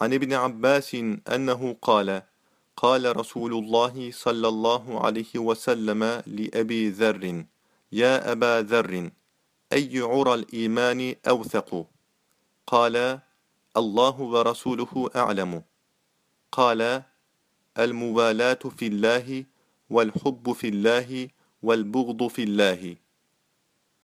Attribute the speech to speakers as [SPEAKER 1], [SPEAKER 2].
[SPEAKER 1] عن ابن عباس أنه قال قال رسول الله صلى الله عليه وسلم لأبي ذر يا أبا ذر أي عرى الإيمان أوثق؟ قال الله ورسوله أعلم. قال الموالاة في الله والحب في الله والبغض في الله.